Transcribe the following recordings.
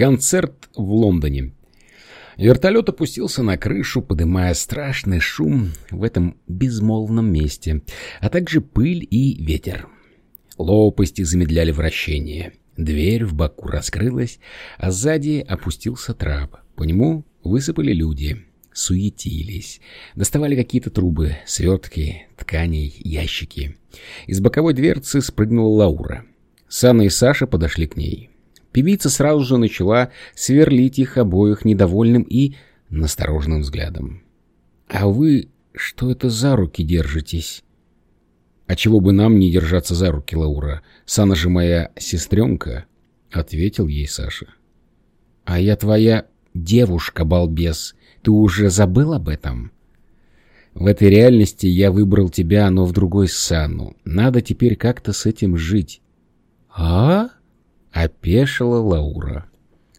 Концерт в Лондоне. Вертолет опустился на крышу, подымая страшный шум в этом безмолвном месте, а также пыль и ветер. Лопасти замедляли вращение. Дверь в боку раскрылась, а сзади опустился трап. По нему высыпали люди, суетились, доставали какие-то трубы, свертки, тканей, ящики. Из боковой дверцы спрыгнула Лаура. Санна и Саша подошли к ней. Певица сразу же начала сверлить их обоих недовольным и настороженным взглядом. «А вы что это за руки держитесь?» «А чего бы нам не держаться за руки, Лаура? Сана же моя сестренка», — ответил ей Саша. «А я твоя девушка, балбес. Ты уже забыл об этом?» «В этой реальности я выбрал тебя, но в другой Сану. Надо теперь как-то с этим жить». «А?» — опешила Лаура.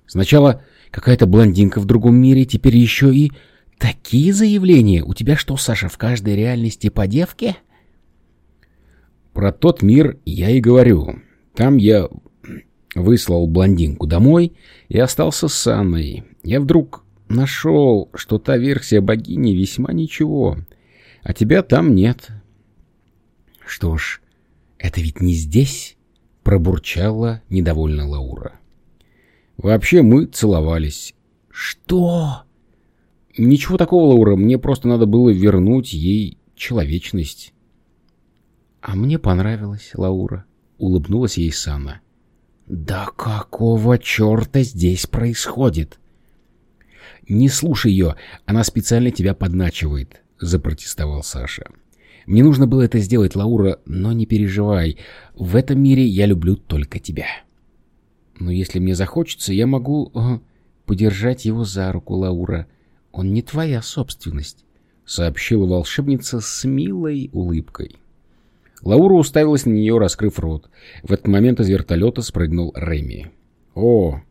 «Сначала какая-то блондинка в другом мире, теперь еще и такие заявления. У тебя что, Саша, в каждой реальности по девке?» Про тот мир я и говорю. Там я выслал блондинку домой и остался с Анной. Я вдруг нашел, что та версия богини весьма ничего, а тебя там нет. Что ж, это ведь не здесь, пробурчала недовольно Лаура. Вообще мы целовались. Что? Ничего такого, Лаура, мне просто надо было вернуть ей человечность. «А мне понравилось, Лаура», — улыбнулась ей Сана. «Да какого черта здесь происходит?» «Не слушай ее, она специально тебя подначивает», — запротестовал Саша. «Мне нужно было это сделать, Лаура, но не переживай. В этом мире я люблю только тебя». «Но если мне захочется, я могу э, подержать его за руку, Лаура. Он не твоя собственность», — сообщила волшебница с милой улыбкой. Лаура уставилась на нее, раскрыв рот. В этот момент из вертолета спрыгнул Рэми. «О,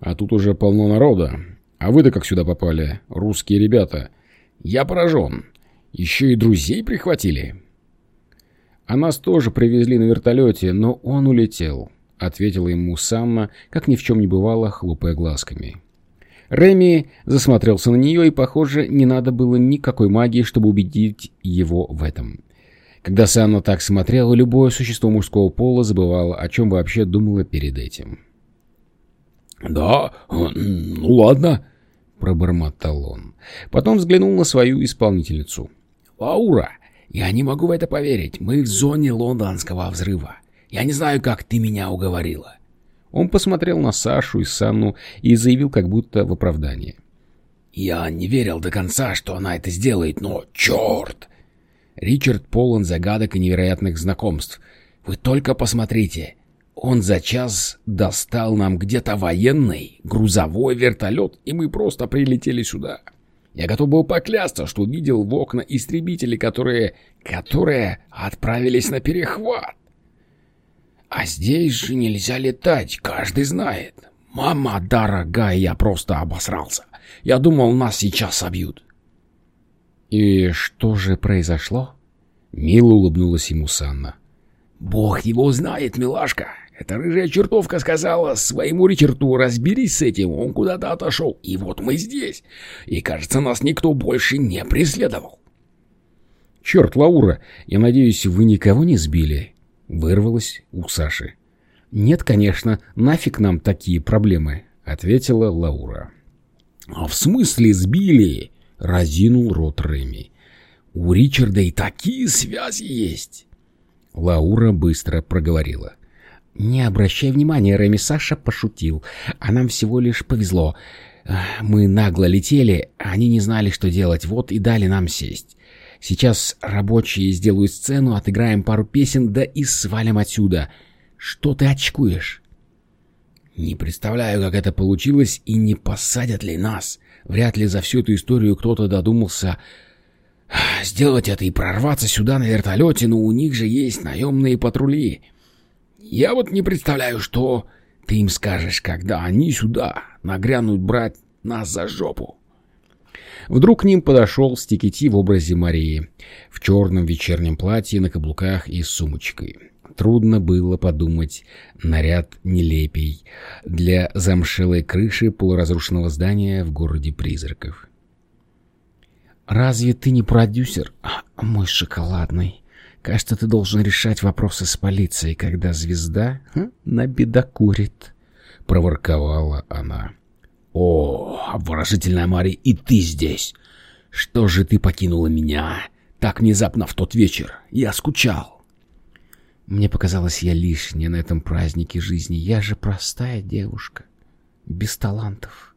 а тут уже полно народа. А вы-то как сюда попали, русские ребята? Я поражен. Еще и друзей прихватили?» «А нас тоже привезли на вертолете, но он улетел», — ответила ему Самма, как ни в чем не бывало, хлопая глазками. Реми засмотрелся на нее, и, похоже, не надо было никакой магии, чтобы убедить его в этом. Когда Санна так смотрела, любое существо мужского пола забывало, о чем вообще думала перед этим. «Да, ну ладно», — пробормотал он. Потом взглянул на свою исполнительницу. «Лаура, я не могу в это поверить. Мы в зоне лондонского взрыва. Я не знаю, как ты меня уговорила». Он посмотрел на Сашу и Санну и заявил как будто в оправдании. «Я не верил до конца, что она это сделает, но черт! Ричард полон загадок и невероятных знакомств. Вы только посмотрите. Он за час достал нам где-то военный грузовой вертолет, и мы просто прилетели сюда. Я готов был поклясться, что видел в окна истребители, которые... которые отправились на перехват. А здесь же нельзя летать, каждый знает. Мама дорогая, я просто обосрался. Я думал, нас сейчас собьют. «И что же произошло?» Мило улыбнулась ему Санна. «Бог его знает, милашка. Эта рыжая чертовка сказала своему Ричарду, разберись с этим, он куда-то отошел, и вот мы здесь. И, кажется, нас никто больше не преследовал». «Черт, Лаура, я надеюсь, вы никого не сбили?» Вырвалась у Саши. «Нет, конечно, нафиг нам такие проблемы», — ответила Лаура. «А в смысле сбили?» — разинул рот Реми. «У Ричарда и такие связи есть!» Лаура быстро проговорила. «Не обращай внимания, Реми Саша пошутил. А нам всего лишь повезло. Мы нагло летели, они не знали, что делать, вот и дали нам сесть. Сейчас рабочие сделают сцену, отыграем пару песен, да и свалим отсюда. Что ты очкуешь?» «Не представляю, как это получилось, и не посадят ли нас. Вряд ли за всю эту историю кто-то додумался сделать это и прорваться сюда на вертолете, но у них же есть наемные патрули. Я вот не представляю, что ты им скажешь, когда они сюда нагрянут брать нас за жопу». Вдруг к ним подошел Стикити в образе Марии, в черном вечернем платье на каблуках и с сумочкой. Трудно было подумать наряд нелепей для замшелой крыши полуразрушенного здания в городе призраков. «Разве ты не продюсер, а, мой шоколадный? Кажется, ты должен решать вопросы с полицией, когда звезда ха, набедокурит», — проворковала она. «О, обворожительная Мари, и ты здесь! Что же ты покинула меня так внезапно в тот вечер? Я скучал!» Мне показалось, я лишняя на этом празднике жизни. Я же простая девушка, без талантов.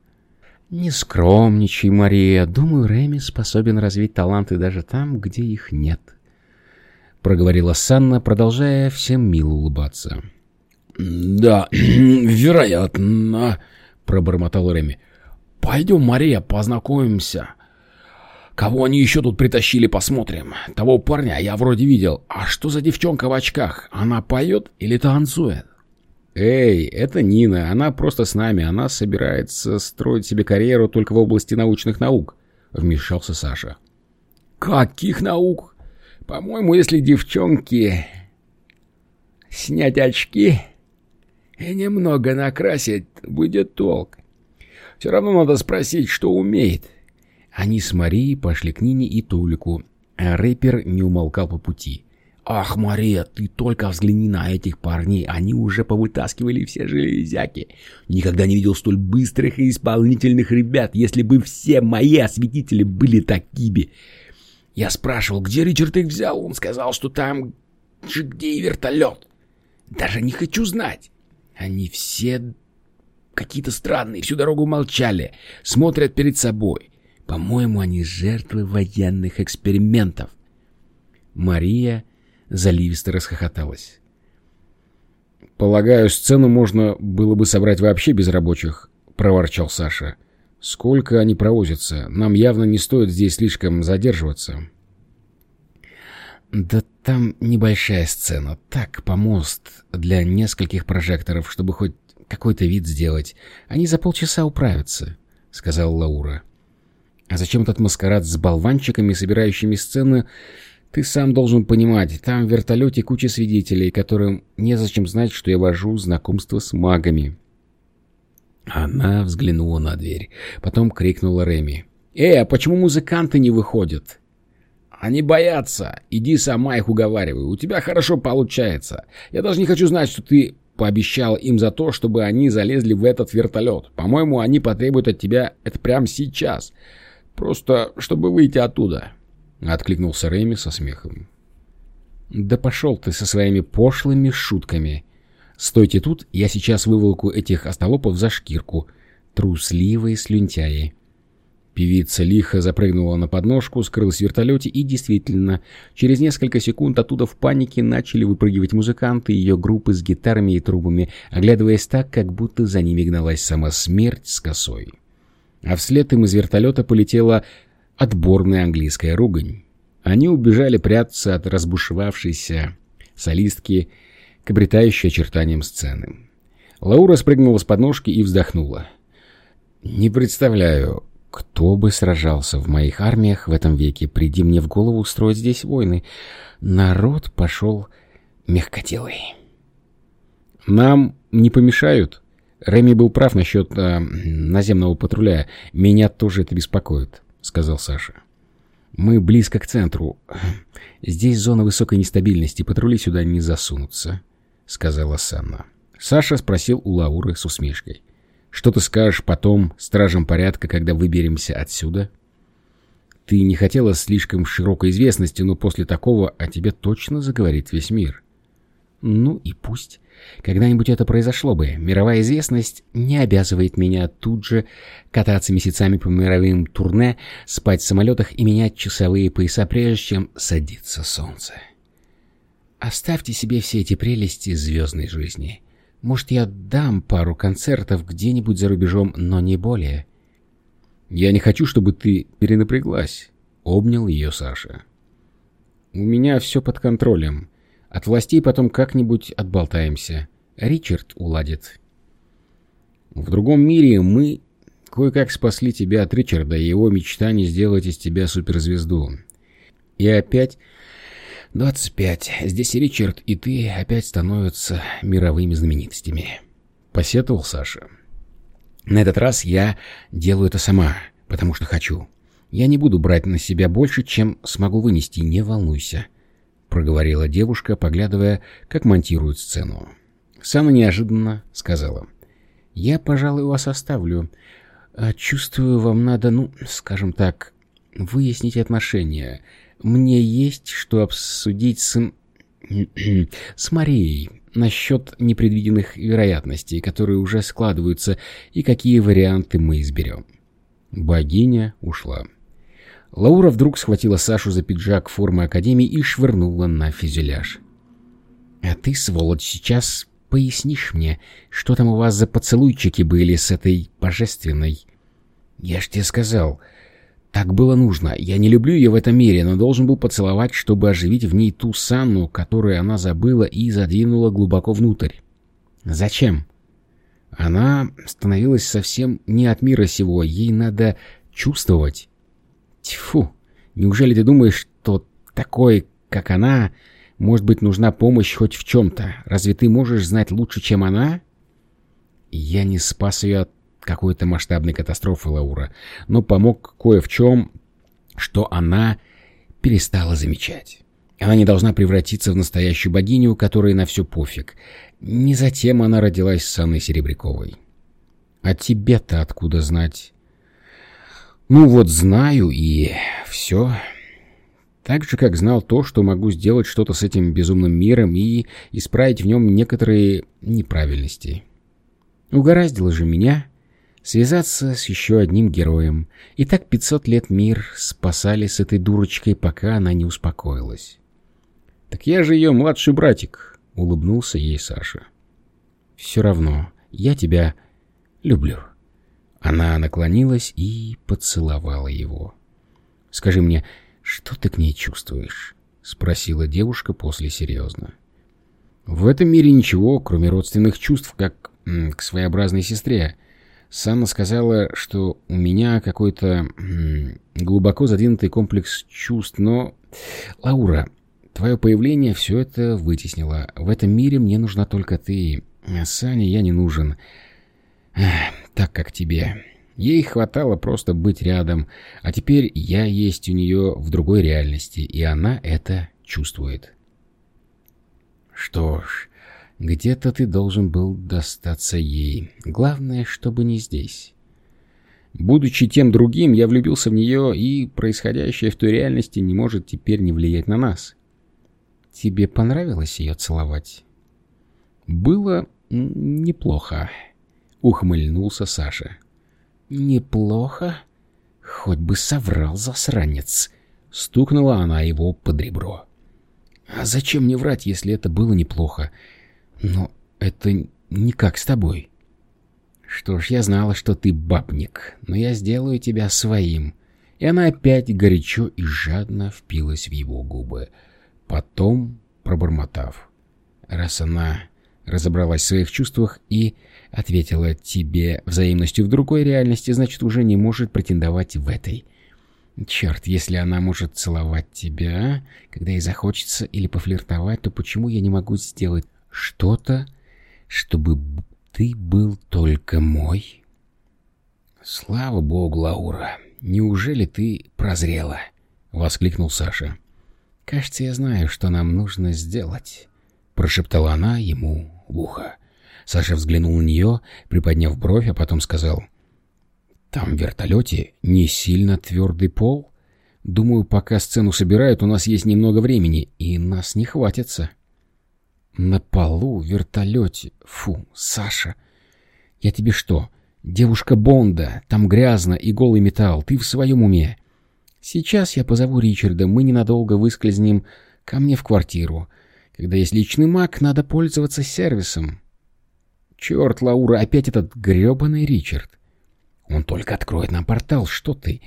Не скромничай, Мария. Думаю, Реми способен развить таланты даже там, где их нет. Проговорила Санна, продолжая всем мило улыбаться. «Да, вероятно», — пробормотал Реми. «Пойдем, Мария, познакомимся. Кого они еще тут притащили, посмотрим. Того парня я вроде видел. А что за девчонка в очках? Она поет или танцует? Эй, это Нина. Она просто с нами. Она собирается строить себе карьеру только в области научных наук. Вмешался Саша. Каких наук? По-моему, если девчонки снять очки и немного накрасить, будет толк. Все равно надо спросить, что умеет. Они с Марией пошли к Нине и Толику, а рэпер не умолкал по пути. «Ах, Мария, ты только взгляни на этих парней, они уже повытаскивали все железяки. Никогда не видел столь быстрых и исполнительных ребят, если бы все мои осветители были такими. Я спрашивал, где Ричард их взял, он сказал, что там же где и вертолет. Даже не хочу знать. Они все какие-то странные, всю дорогу молчали, смотрят перед собой». По-моему, они жертвы военных экспериментов. Мария заливисто расхохоталась. «Полагаю, сцену можно было бы собрать вообще без рабочих», — проворчал Саша. «Сколько они провозятся? Нам явно не стоит здесь слишком задерживаться». «Да там небольшая сцена. Так, помост для нескольких прожекторов, чтобы хоть какой-то вид сделать. Они за полчаса управятся», — сказала Лаура. А зачем этот маскарад с болванчиками, собирающими сцены, ты сам должен понимать. Там в вертолете куча свидетелей, которым незачем знать, что я вожу знакомство с магами. Она взглянула на дверь. Потом крикнула Реми. «Эй, а почему музыканты не выходят?» «Они боятся. Иди сама их уговаривай. У тебя хорошо получается. Я даже не хочу знать, что ты пообещал им за то, чтобы они залезли в этот вертолет. По-моему, они потребуют от тебя это прямо сейчас. Просто, чтобы выйти оттуда. Откликнулся Рэми со смехом. Да пошел ты со своими пошлыми шутками. Стойте тут, я сейчас выволоку этих остолопов за шкирку. Трусливые слюнтяи. Певица лихо запрыгнула на подножку, скрылась в вертолете, и действительно, через несколько секунд оттуда в панике начали выпрыгивать музыканты ее группы с гитарами и трубами, оглядываясь так, как будто за ними гналась сама смерть с косой а вслед им из вертолета полетела отборная английская ругань. Они убежали прятаться от разбушевавшейся солистки к обретающей очертаниям сцены. Лаура спрыгнула с подножки и вздохнула. «Не представляю, кто бы сражался в моих армиях в этом веке, приди мне в голову устроить здесь войны. Народ пошел мягкотелый». «Нам не помешают?» Реми был прав насчет э, наземного патруля. Меня тоже это беспокоит, сказал Саша. Мы близко к центру. Здесь зона высокой нестабильности, патрули сюда не засунутся, сказала Санна. Саша спросил у Лауры с усмешкой. Что ты скажешь потом стражам порядка, когда выберемся отсюда? Ты не хотела слишком широкой известности, но после такого о тебе точно заговорит весь мир. Ну и пусть. Когда-нибудь это произошло бы. Мировая известность не обязывает меня тут же кататься месяцами по мировым турне, спать в самолетах и менять часовые пояса, прежде чем садится солнце. Оставьте себе все эти прелести звездной жизни. Может, я дам пару концертов где-нибудь за рубежом, но не более. Я не хочу, чтобы ты перенапряглась, — обнял ее Саша. У меня все под контролем. От властей потом как-нибудь отболтаемся. Ричард уладит. В другом мире мы кое-как спасли тебя от Ричарда и его мечтаний сделать из тебя суперзвезду. И опять «Двадцать пять. Здесь и Ричард, и ты опять становятся мировыми знаменитостями», — посетовал Саша. «На этот раз я делаю это сама, потому что хочу. Я не буду брать на себя больше, чем смогу вынести, не волнуйся», — проговорила девушка, поглядывая, как монтируют сцену. Самое неожиданно сказала. «Я, пожалуй, вас оставлю. А чувствую, вам надо, ну, скажем так, выяснить отношения. Мне есть что обсудить с... с Марией насчет непредвиденных вероятностей, которые уже складываются, и какие варианты мы изберем. Богиня ушла. Лаура вдруг схватила Сашу за пиджак формы Академии и швырнула на фюзеляж. «А ты, сволочь, сейчас пояснишь мне, что там у вас за поцелуйчики были с этой божественной?» «Я ж тебе сказал, так было нужно. Я не люблю ее в этом мире, но должен был поцеловать, чтобы оживить в ней ту санну, которую она забыла и задвинула глубоко внутрь. Зачем? Она становилась совсем не от мира сего, ей надо чувствовать. Тьфу, неужели ты думаешь, что такой, как она, может быть нужна помощь хоть в чем-то? Разве ты можешь знать лучше, чем она? Я не спас ее от какой-то масштабной катастрофы Лаура, но помог кое в чем, что она перестала замечать. Она не должна превратиться в настоящую богиню, которой на все пофиг. Не затем она родилась с Анной Серебряковой. А тебе-то откуда знать? Ну вот знаю и все. Так же, как знал то, что могу сделать что-то с этим безумным миром и исправить в нем некоторые неправильности. Угораздило же меня связаться с еще одним героем. И так 500 лет мир спасали с этой дурочкой, пока она не успокоилась. «Так я же ее младший братик», — улыбнулся ей Саша. «Все равно, я тебя люблю». Она наклонилась и поцеловала его. «Скажи мне, что ты к ней чувствуешь?» — спросила девушка после серьезно. «В этом мире ничего, кроме родственных чувств, как к своеобразной сестре. Санна сказала, что у меня какой-то глубоко задвинутый комплекс чувств, но... Лаура, твое появление все это вытеснило. В этом мире мне нужна только ты. А Сане я не нужен. Так как тебе. Ей хватало просто быть рядом, а теперь я есть у нее в другой реальности, и она это чувствует. Что ж, где-то ты должен был достаться ей. Главное, чтобы не здесь. Будучи тем другим, я влюбился в нее, и происходящее в той реальности не может теперь не влиять на нас. Тебе понравилось ее целовать? Было неплохо, ухмыльнулся Саша. Неплохо? Хоть бы соврал засранец. Стукнула она его под ребро. А зачем мне врать, если это было неплохо? Но это не как с тобой. Что ж, я знала, что ты бабник, но я сделаю тебя своим. И она опять горячо и жадно впилась в его губы. Потом, пробормотав, раз она разобралась в своих чувствах и ответила тебе взаимностью в другой реальности, значит, уже не может претендовать в этой. Черт, если она может целовать тебя, когда ей захочется, или пофлиртовать, то почему я не могу сделать что-то, чтобы ты был только мой? Слава богу, Лаура, неужели ты прозрела? Воскликнул Саша. Кажется, я знаю, что нам нужно сделать. Прошептала она ему в ухо. Саша взглянул на нее, приподняв бровь, а потом сказал. «Там в вертолете не сильно твердый пол. Думаю, пока сцену собирают, у нас есть немного времени, и нас не хватится». На полу, в вертолете. Фу, Саша. Я тебе что, девушка Бонда, там грязно и голый металл, ты в своем уме? Сейчас я позову Ричарда, мы ненадолго выскользнем ко мне в квартиру. Когда есть личный маг, надо пользоваться сервисом. Черт, Лаура, опять этот гребаный Ричард. Он только откроет нам портал, что ты?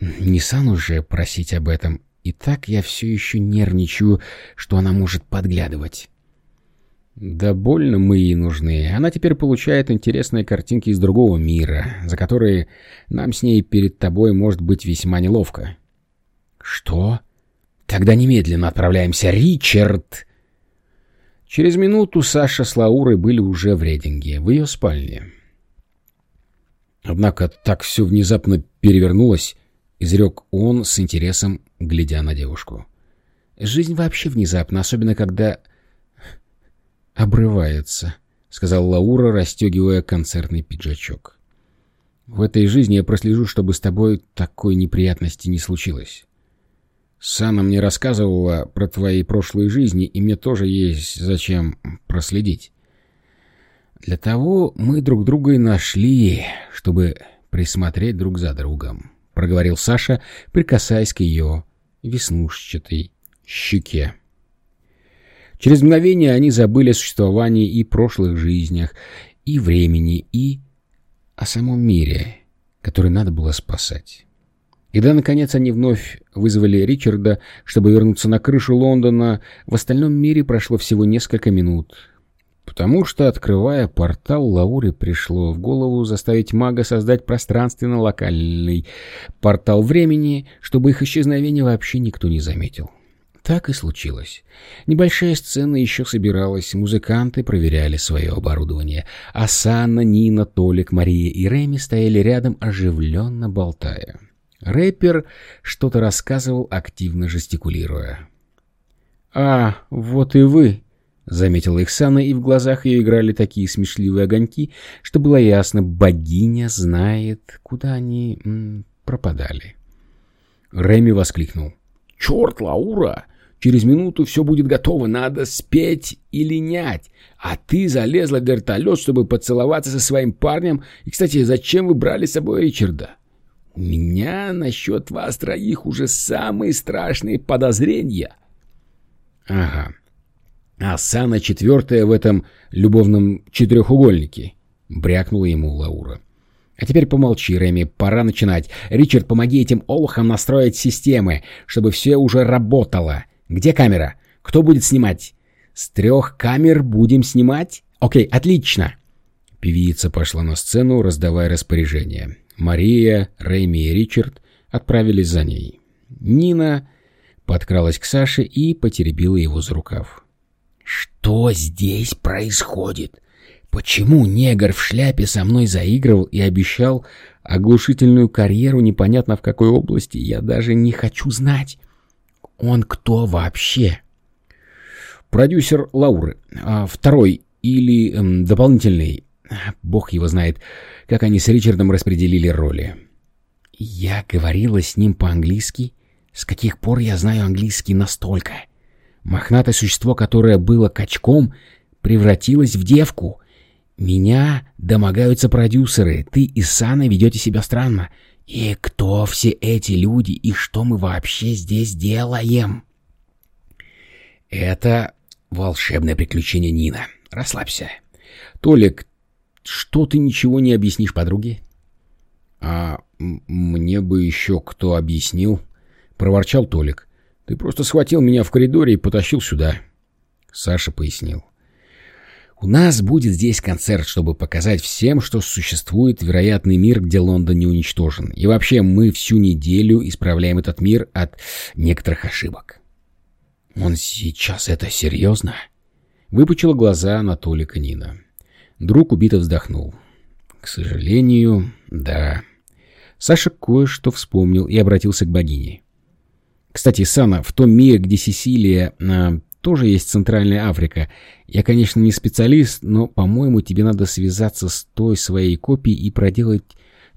Не сан уже просить об этом. И так я все еще нервничаю, что она может подглядывать. Да больно мы ей нужны. Она теперь получает интересные картинки из другого мира, за которые нам с ней перед тобой может быть весьма неловко. Что? Тогда немедленно отправляемся. Ричард!» Через минуту Саша с Лаурой были уже в Рединге, в ее спальне. Однако так все внезапно перевернулось, изрек он с интересом, глядя на девушку. «Жизнь вообще внезапно, особенно когда обрывается», — сказал Лаура, расстегивая концертный пиджачок. «В этой жизни я прослежу, чтобы с тобой такой неприятности не случилось». Сана мне рассказывала про твои прошлые жизни, и мне тоже есть зачем проследить. Для того мы друг друга и нашли, чтобы присмотреть друг за другом, — проговорил Саша, прикасаясь к ее веснушчатой щеке. Через мгновение они забыли о существовании и прошлых жизнях, и времени, и о самом мире, который надо было спасать. Когда, наконец, они вновь вызвали Ричарда, чтобы вернуться на крышу Лондона, в остальном мире прошло всего несколько минут. Потому что, открывая портал, Лауре пришло в голову заставить мага создать пространственно-локальный портал времени, чтобы их исчезновение вообще никто не заметил. Так и случилось. Небольшая сцена еще собиралась, музыканты проверяли свое оборудование, а Санна, Нина, Толик, Мария и Реми стояли рядом, оживленно болтая. Рэпер что-то рассказывал, активно жестикулируя. «А, вот и вы!» — заметила Ихсана, и в глазах ее играли такие смешливые огоньки, что было ясно, богиня знает, куда они пропадали. Рэми воскликнул. «Черт, Лаура! Через минуту все будет готово, надо спеть и линять. А ты залезла в вертолет, чтобы поцеловаться со своим парнем. И, кстати, зачем вы брали с собой Ричарда?» У меня насчет вас троих уже самые страшные подозрения. Ага. А Сана четвертая в этом любовном четырехугольнике, брякнула ему Лаура. А теперь помолчи, Реми, пора начинать. Ричард, помоги этим олухам настроить системы, чтобы все уже работало. Где камера? Кто будет снимать? С трех камер будем снимать? Окей, отлично. Певица пошла на сцену, раздавая распоряжения. Мария, Рэйми и Ричард отправились за ней. Нина подкралась к Саше и потеребила его за рукав. «Что здесь происходит? Почему негр в шляпе со мной заигрывал и обещал оглушительную карьеру непонятно в какой области? Я даже не хочу знать. Он кто вообще?» «Продюсер Лауры. А второй или дополнительный Бог его знает, как они с Ричардом распределили роли. Я говорила с ним по-английски. С каких пор я знаю английский настолько? Мохнатое существо, которое было качком, превратилось в девку. Меня домогаются продюсеры. Ты и Сана ведете себя странно. И кто все эти люди, и что мы вообще здесь делаем? Это волшебное приключение Нина. Расслабься. Толик, что ты ничего не объяснишь подруге? — А мне бы еще кто объяснил, — проворчал Толик. — Ты просто схватил меня в коридоре и потащил сюда. Саша пояснил. У нас будет здесь концерт, чтобы показать всем, что существует вероятный мир, где Лондон не уничтожен. И вообще мы всю неделю исправляем этот мир от некоторых ошибок. Он сейчас это серьезно? Выпучила глаза на Толика Нина. Друг убито вздохнул. К сожалению, да. Саша кое-что вспомнил и обратился к богине. Кстати, Сана, в том мире, где Сесилия, а, тоже есть Центральная Африка. Я, конечно, не специалист, но, по-моему, тебе надо связаться с той своей копией и проделать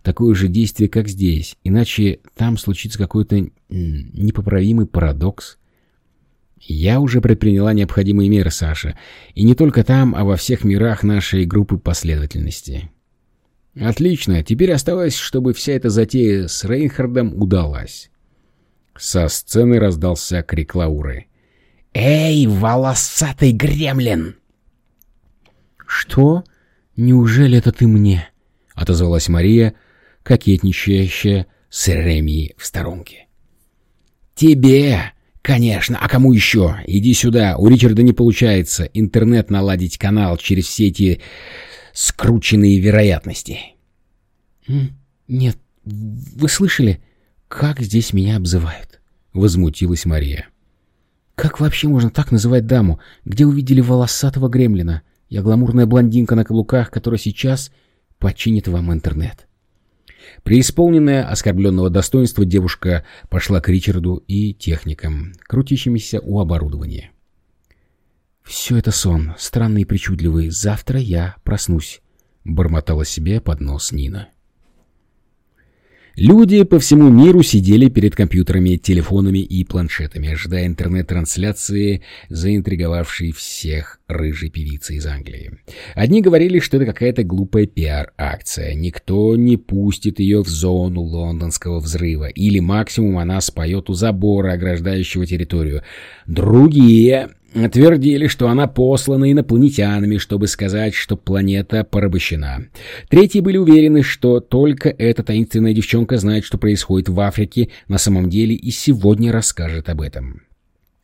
такое же действие, как здесь. Иначе там случится какой-то непоправимый парадокс. Я уже предприняла необходимые меры, Саша. И не только там, а во всех мирах нашей группы последовательности. Отлично. Теперь осталось, чтобы вся эта затея с Рейнхардом удалась. Со сцены раздался крик Лауры. «Эй, волосатый гремлин!» «Что? Неужели это ты мне?» — отозвалась Мария, кокетничающая с Реми в сторонке. «Тебе!» «Конечно, а кому еще? Иди сюда, у Ричарда не получается интернет наладить канал через все эти скрученные вероятности». «Нет, вы слышали, как здесь меня обзывают?» — возмутилась Мария. Как вообще можно так называть даму? Где увидели волосатого гремлина? Я гламурная блондинка на каблуках, которая сейчас починит вам интернет. Преисполненная оскорбленного достоинства девушка пошла к Ричарду и техникам, крутящимися у оборудования. «Все это сон, странный и причудливый. Завтра я проснусь», — бормотала себе под нос Нина. Люди по всему миру сидели перед компьютерами, телефонами и планшетами, ожидая интернет-трансляции, заинтриговавшей всех рыжей певицы из Англии. Одни говорили, что это какая-то глупая пиар-акция, никто не пустит ее в зону лондонского взрыва, или максимум она споет у забора, ограждающего территорию. Другие Твердили, что она послана инопланетянами, чтобы сказать, что планета порабощена. Третьи были уверены, что только эта таинственная девчонка знает, что происходит в Африке на самом деле и сегодня расскажет об этом.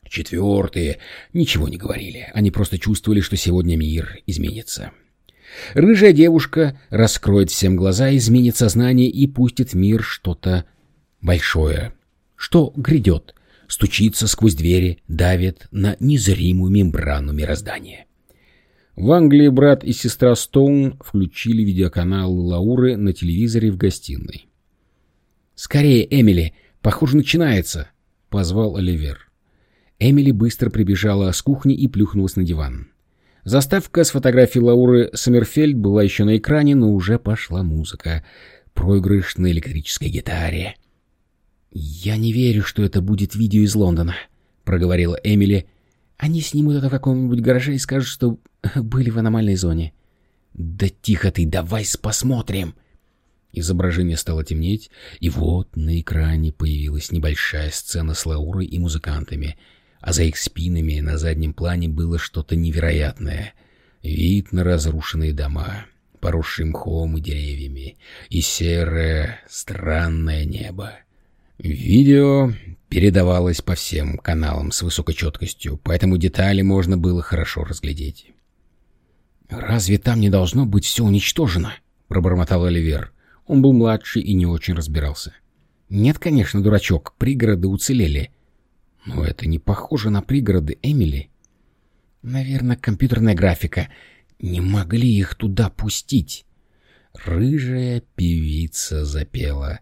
Четвертые ничего не говорили, они просто чувствовали, что сегодня мир изменится. Рыжая девушка раскроет всем глаза, изменит сознание и пустит в мир что-то большое, что грядет, стучится сквозь двери, давит на незримую мембрану мироздания. В Англии брат и сестра Стоун включили видеоканал Лауры на телевизоре в гостиной. «Скорее, Эмили! Похоже, начинается!» — позвал Оливер. Эмили быстро прибежала с кухни и плюхнулась на диван. Заставка с фотографией Лауры Саммерфельд была еще на экране, но уже пошла музыка. Проигрыш на электрической гитаре — «Я не верю, что это будет видео из Лондона», — проговорила Эмили. «Они снимут это в каком-нибудь гараже и скажут, что были в аномальной зоне». «Да тихо ты, давай посмотрим!» Изображение стало темнеть, и вот на экране появилась небольшая сцена с Лаурой и музыкантами, а за их спинами на заднем плане было что-то невероятное. Вид на разрушенные дома, поросшие мхом и деревьями, и серое странное небо. Видео передавалось по всем каналам с высокой четкостью, поэтому детали можно было хорошо разглядеть. «Разве там не должно быть все уничтожено?» — пробормотал Оливер. Он был младший и не очень разбирался. «Нет, конечно, дурачок, пригороды уцелели. Но это не похоже на пригороды Эмили. Наверное, компьютерная графика. Не могли их туда пустить». Рыжая певица запела,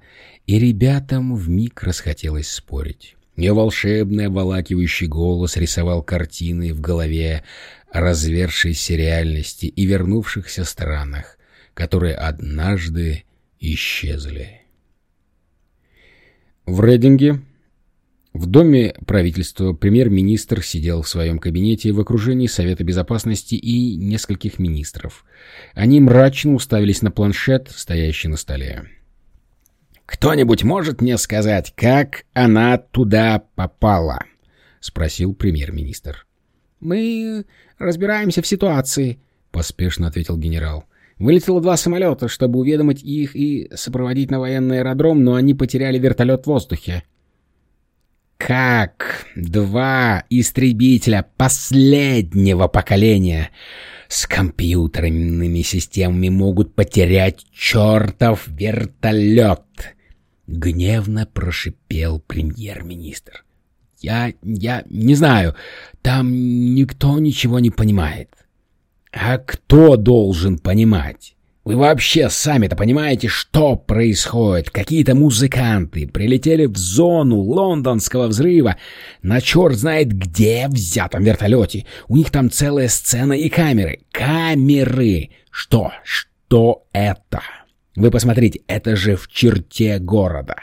и ребятам вмиг расхотелось спорить. Ее волшебный обволакивающий голос рисовал картины в голове о развершейся реальности и вернувшихся странах, которые однажды исчезли. В Рейдинге в доме правительства премьер-министр сидел в своем кабинете в окружении Совета Безопасности и нескольких министров. Они мрачно уставились на планшет, стоящий на столе. «Кто-нибудь может мне сказать, как она туда попала?» — спросил премьер-министр. «Мы разбираемся в ситуации», — поспешно ответил генерал. «Вылетело два самолета, чтобы уведомить их и сопроводить на военный аэродром, но они потеряли вертолет в воздухе». Как два истребителя последнего поколения с компьютерными системами могут потерять чертов вертолет? Гневно прошипел премьер-министр. Я... я не знаю. Там никто ничего не понимает. А кто должен понимать? Вы вообще сами-то понимаете, что происходит? Какие-то музыканты прилетели в зону лондонского взрыва на черт знает где взятом вертолете. У них там целая сцена и камеры. Камеры! Что? Что это? Вы посмотрите, это же в черте города.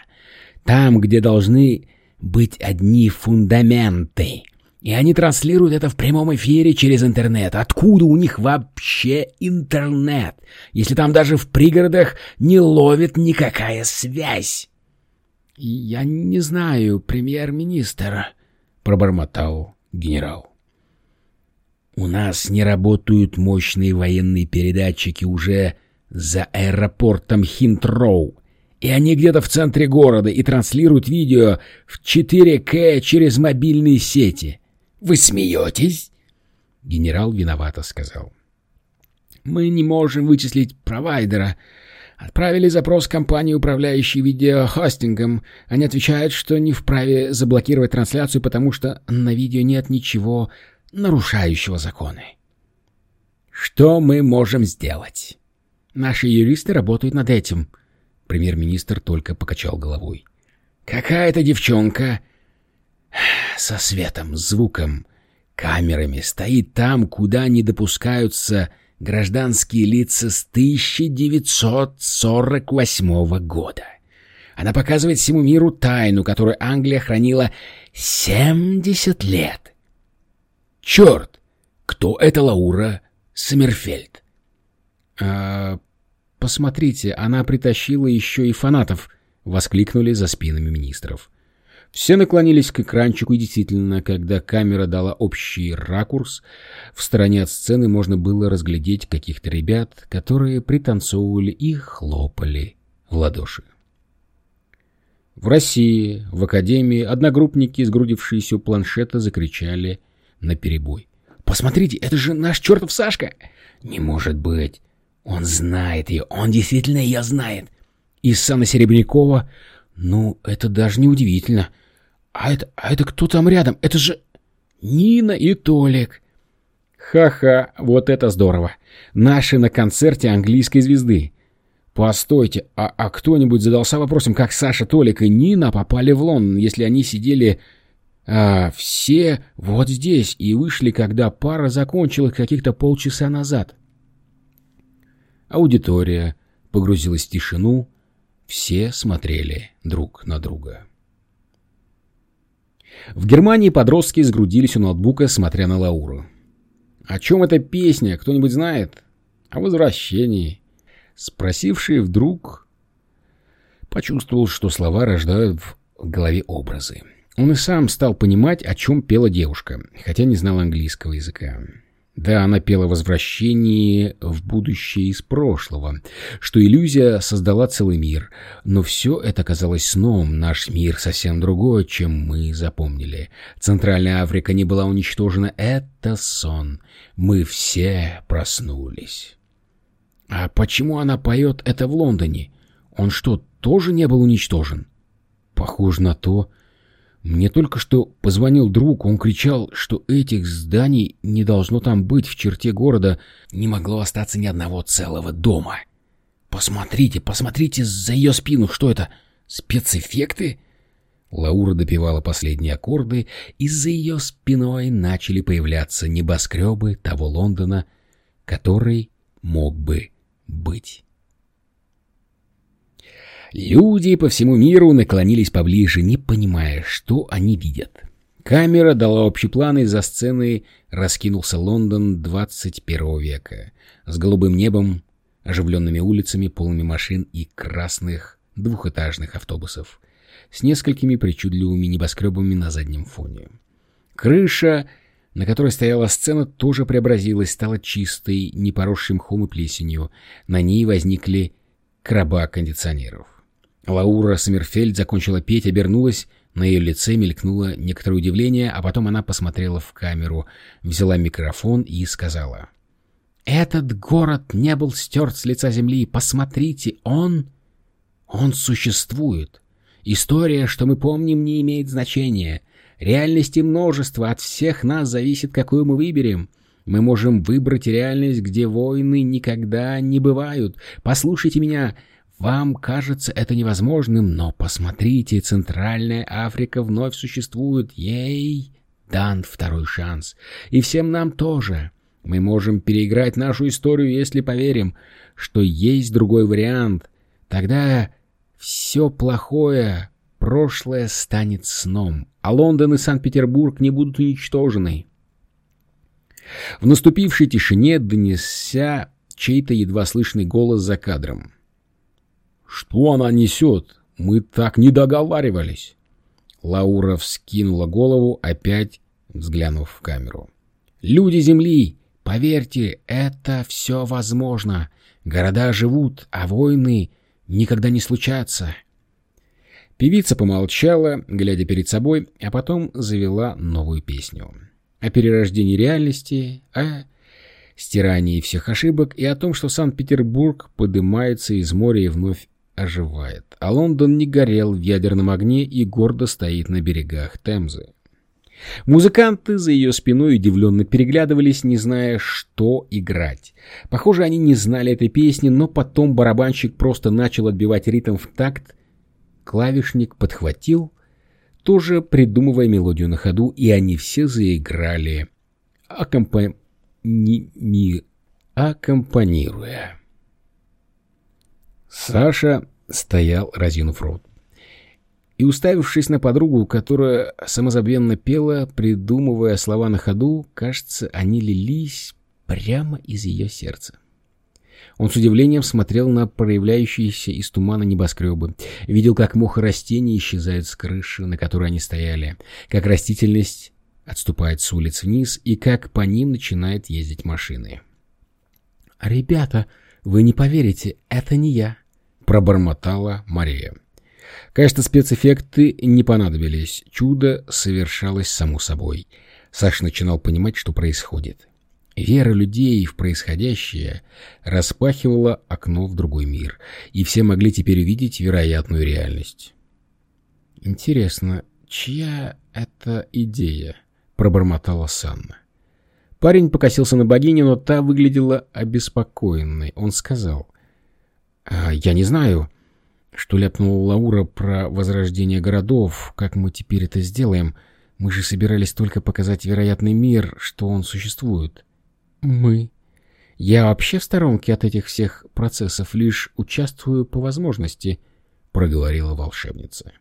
Там, где должны быть одни фундаменты. И они транслируют это в прямом эфире через интернет. Откуда у них вообще интернет, если там даже в пригородах не ловит никакая связь? — Я не знаю, премьер-министр, — пробормотал генерал. — У нас не работают мощные военные передатчики уже за аэропортом Хинтроу, и они где-то в центре города и транслируют видео в 4К через мобильные сети. Вы смеетесь?» Генерал виновато сказал. «Мы не можем вычислить провайдера, Отправили запрос компании, управляющей видеохостингом. Они отвечают, что не вправе заблокировать трансляцию, потому что на видео нет ничего нарушающего законы. Что мы можем сделать? Наши юристы работают над этим. Премьер-министр только покачал головой. Какая-то девчонка со светом, звуком, камерами стоит там, куда не допускаются гражданские лица с 1948 года. Она показывает всему миру тайну, которую Англия хранила 70 лет. Черт! Кто это Лаура Саммерфельд? А, посмотрите, она притащила еще и фанатов, воскликнули за спинами министров. Все наклонились к экранчику, и действительно, когда камера дала общий ракурс, в стороне от сцены можно было разглядеть каких-то ребят, которые пританцовывали и хлопали в ладоши. В России, в Академии, одногруппники, сгрудившиеся у планшета, закричали наперебой. «Посмотрите, это же наш чертов Сашка!» «Не может быть! Он знает ее, он действительно ее знает!» «Из Сана Серебрякова...» «Ну, это даже не удивительно!» А это, а это кто там рядом? Это же Нина и Толик. Ха-ха, вот это здорово. Наши на концерте английской звезды. Постойте, а, а кто-нибудь задался вопросом, как Саша, Толик и Нина попали в Лондон, если они сидели а, все вот здесь и вышли, когда пара закончилась каких-то полчаса назад? Аудитория погрузилась в тишину, все смотрели друг на друга. В Германии подростки сгрудились у ноутбука, смотря на Лауру. «О чем эта песня? Кто-нибудь знает?» «О возвращении». Спросивший вдруг почувствовал, что слова рождают в голове образы. Он и сам стал понимать, о чем пела девушка, хотя не знал английского языка. Да, она пела возвращение в будущее из прошлого, что иллюзия создала целый мир, но все это казалось сном, наш мир совсем другой, чем мы запомнили. Центральная Африка не была уничтожена, это сон. Мы все проснулись. А почему она поет это в Лондоне? Он что, тоже не был уничтожен? Похоже на то, мне только что позвонил друг, он кричал, что этих зданий не должно там быть в черте города, не могло остаться ни одного целого дома. Посмотрите, посмотрите за ее спину, что это? Спецэффекты? Лаура допевала последние аккорды, и за ее спиной начали появляться небоскребы того Лондона, который мог бы быть. Люди по всему миру наклонились поближе, не понимая, что они видят. Камера дала общий план, и за сценой раскинулся Лондон 21 века с голубым небом, оживленными улицами, полными машин и красных двухэтажных автобусов с несколькими причудливыми небоскребами на заднем фоне. Крыша, на которой стояла сцена, тоже преобразилась, стала чистой, не поросшей мхом и плесенью. На ней возникли короба кондиционеров. Лаура Саммерфельд закончила петь, обернулась, на ее лице мелькнуло некоторое удивление, а потом она посмотрела в камеру, взяла микрофон и сказала. «Этот город не был стерт с лица земли. Посмотрите, он... он существует. История, что мы помним, не имеет значения. Реальности множество, от всех нас зависит, какую мы выберем». Мы можем выбрать реальность, где войны никогда не бывают. Послушайте меня, вам кажется это невозможным, но посмотрите, Центральная Африка вновь существует. Ей дан второй шанс. И всем нам тоже. Мы можем переиграть нашу историю, если поверим, что есть другой вариант. Тогда все плохое, прошлое станет сном, а Лондон и Санкт-Петербург не будут уничтожены. В наступившей тишине донесся чей-то едва слышный голос за кадром. «Что она несет? Мы так не договаривались!» Лаура вскинула голову, опять взглянув в камеру. «Люди Земли, поверьте, это все возможно. Города живут, а войны никогда не случатся». Певица помолчала, глядя перед собой, а потом завела новую песню. О перерождении реальности, о стирании всех ошибок и о том, что Санкт-Петербург поднимается из моря и вновь оживает, а Лондон не горел в ядерном огне и гордо стоит на берегах Темзы. Музыканты за ее спиной удивленно переглядывались, не зная, что играть. Похоже, они не знали этой песни, но потом барабанщик просто начал отбивать ритм в такт. Клавишник подхватил, тоже придумывая мелодию на ходу, и они все заиграли, аккомпани... аккомпанируя. Саша стоял, разинув рот и, уставившись на подругу, которая самозабвенно пела, придумывая слова на ходу, кажется, они лились прямо из ее сердца. Он с удивлением смотрел на проявляющиеся из тумана небоскребы, видел, как мох и растения исчезают с крыши, на которой они стояли, как растительность отступает с улиц вниз и как по ним начинают ездить машины. «Ребята, вы не поверите, это не я», — пробормотала Мария. Конечно, спецэффекты не понадобились. Чудо совершалось само собой. Саша начинал понимать, что происходит. Вера людей в происходящее распахивала окно в другой мир, и все могли теперь увидеть вероятную реальность. «Интересно, чья это идея?» — пробормотала Санна. Парень покосился на богиню, но та выглядела обеспокоенной. Он сказал, «А, «Я не знаю, что ляпнула Лаура про возрождение городов, как мы теперь это сделаем? Мы же собирались только показать вероятный мир, что он существует. Мы. Я вообще в сторонке от этих всех процессов, лишь участвую по возможности, проговорила волшебница.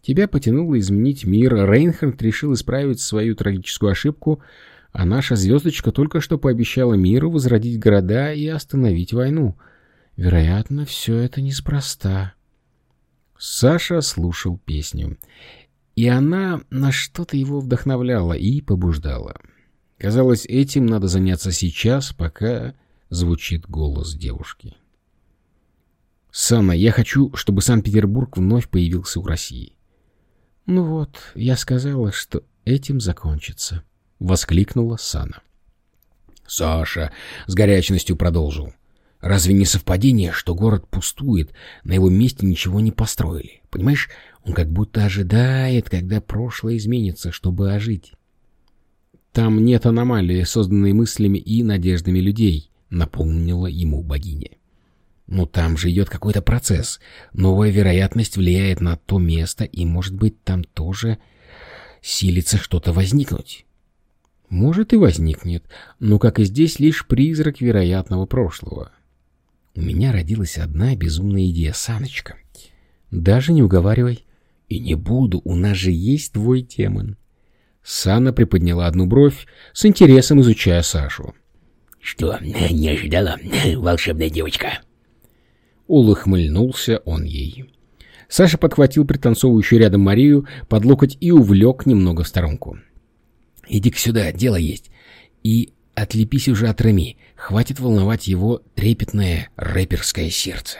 Тебя потянуло изменить мир, Рейнхард решил исправить свою трагическую ошибку, а наша звездочка только что пообещала миру возродить города и остановить войну — Вероятно, все это неспроста. Саша слушал песню, и она на что-то его вдохновляла и побуждала. Казалось, этим надо заняться сейчас, пока звучит голос девушки. «Санна, я хочу, чтобы Санкт-Петербург вновь появился у России». «Ну вот, я сказала, что этим закончится», — воскликнула Сана. Саша с горячностью продолжил. Разве не совпадение, что город пустует, на его месте ничего не построили? Понимаешь, он как будто ожидает, когда прошлое изменится, чтобы ожить. Там нет аномалии, созданной мыслями и надеждами людей, напомнила ему богиня. Но там же идет какой-то процесс. Новая вероятность влияет на то место, и, может быть, там тоже силится что-то возникнуть. Может и возникнет, но, как и здесь, лишь призрак вероятного прошлого. У меня родилась одна безумная идея, Саночка. Даже не уговаривай. И не буду, у нас же есть твой демон. Сана приподняла одну бровь, с интересом изучая Сашу. «Что, не ожидала, волшебная девочка?» Улыхмыльнулся он ей. Саша подхватил пританцовывающую рядом Марию под локоть и увлек немного в сторонку. «Иди-ка сюда, дело есть. И Отлепись уже от Реми, хватит волновать его трепетное рэперское сердце.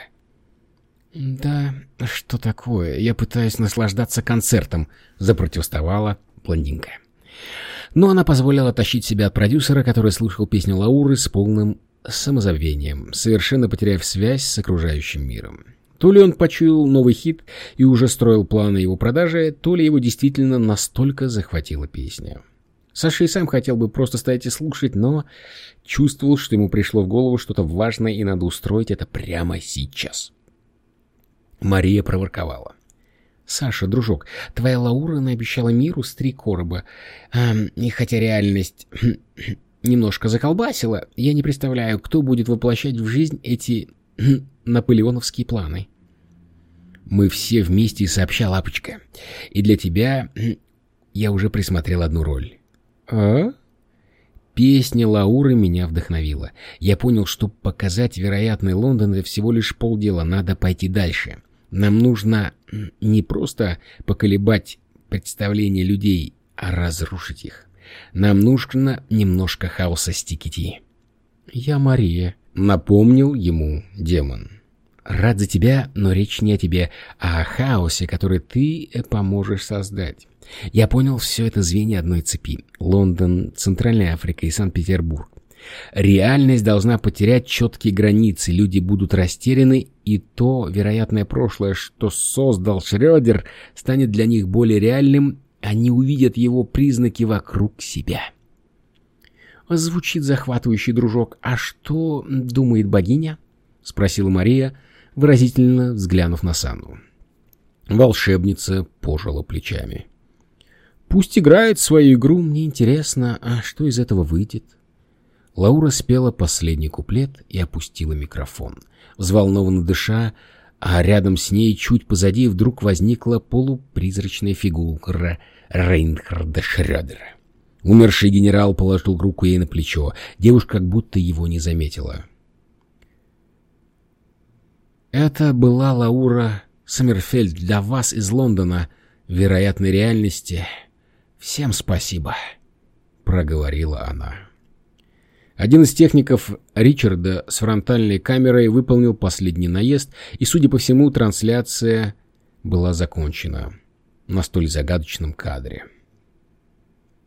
«Да, что такое? Я пытаюсь наслаждаться концертом», — запротестовала блондинка. Но она позволяла тащить себя от продюсера, который слушал песню Лауры с полным самозабвением, совершенно потеряв связь с окружающим миром. То ли он почуял новый хит и уже строил планы его продажи, то ли его действительно настолько захватила песня. Саша и сам хотел бы просто стоять и слушать, но чувствовал, что ему пришло в голову что-то важное и надо устроить это прямо сейчас. Мария проворковала. «Саша, дружок, твоя Лаура наобещала миру с три короба. И хотя реальность немножко заколбасила, я не представляю, кто будет воплощать в жизнь эти наполеоновские планы». «Мы все вместе сообща, лапочка. И для тебя я уже присмотрел одну роль». «А?» Песня Лауры меня вдохновила. Я понял, что показать вероятный Лондон — это всего лишь полдела, надо пойти дальше. Нам нужно не просто поколебать представления людей, а разрушить их. Нам нужно немножко хаоса стикити. «Я Мария», — напомнил ему демон. «Рад за тебя, но речь не о тебе, а о хаосе, который ты поможешь создать. Я понял все это звенья одной цепи. Лондон, Центральная Африка и Санкт-Петербург. Реальность должна потерять четкие границы, люди будут растеряны, и то вероятное прошлое, что создал Шрёдер, станет для них более реальным, они увидят его признаки вокруг себя. Звучит захватывающий дружок. А что думает богиня? Спросила Мария, выразительно взглянув на Санну. Волшебница пожала плечами. Пусть играет свою игру, мне интересно, а что из этого выйдет? Лаура спела последний куплет и опустила микрофон. Взволнованно дыша, а рядом с ней, чуть позади, вдруг возникла полупризрачная фигура Рейнхарда Шрёдера. Умерший генерал положил руку ей на плечо. Девушка как будто его не заметила. «Это была Лаура Саммерфельд для вас из Лондона, вероятной реальности. Всем спасибо», — проговорила она. Один из техников Ричарда с фронтальной камерой выполнил последний наезд, и, судя по всему, трансляция была закончена на столь загадочном кадре.